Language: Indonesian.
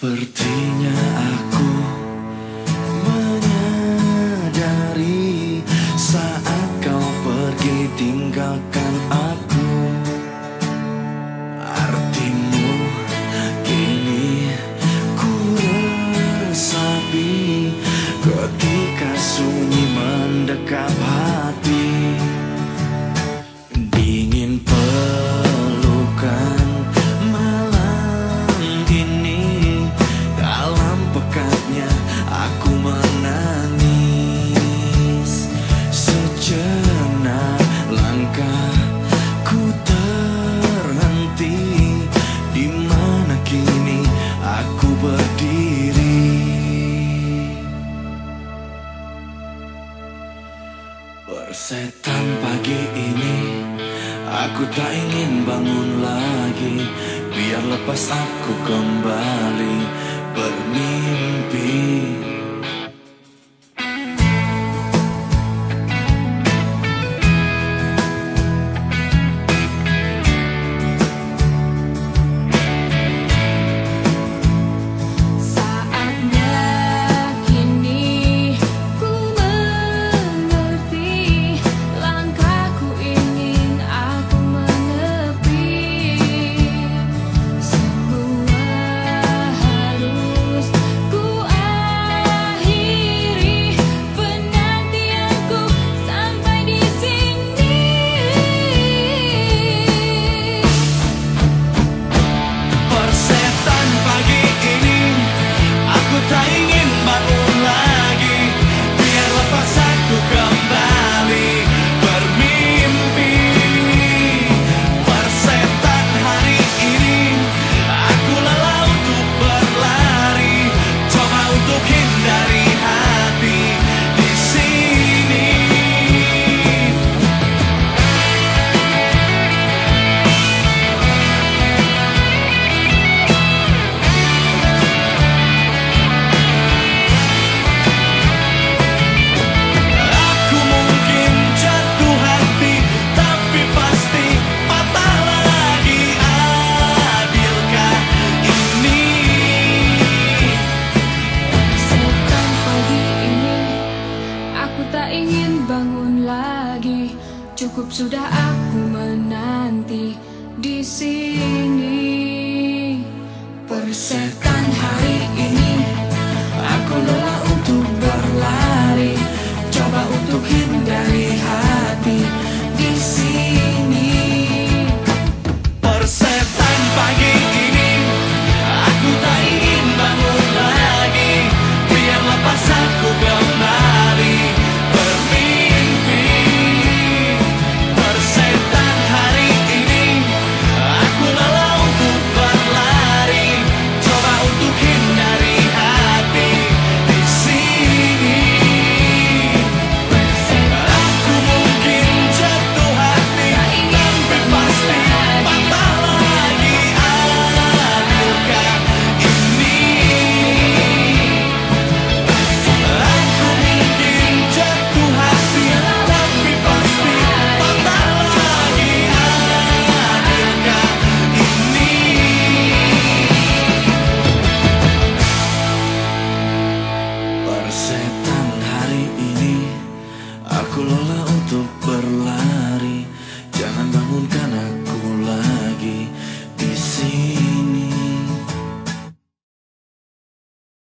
Sepertinya aku menyadari saat kau pergi tinggalkan aku. Artimu kini ku resapi ketika sunyi mendekap hati. Bersetan pagi ini Aku tak ingin bangun lagi. Biar lepas aku kembali Bermimpi. tak ingin bangun lagi. Cukup sudah aku menanti di sini. Persen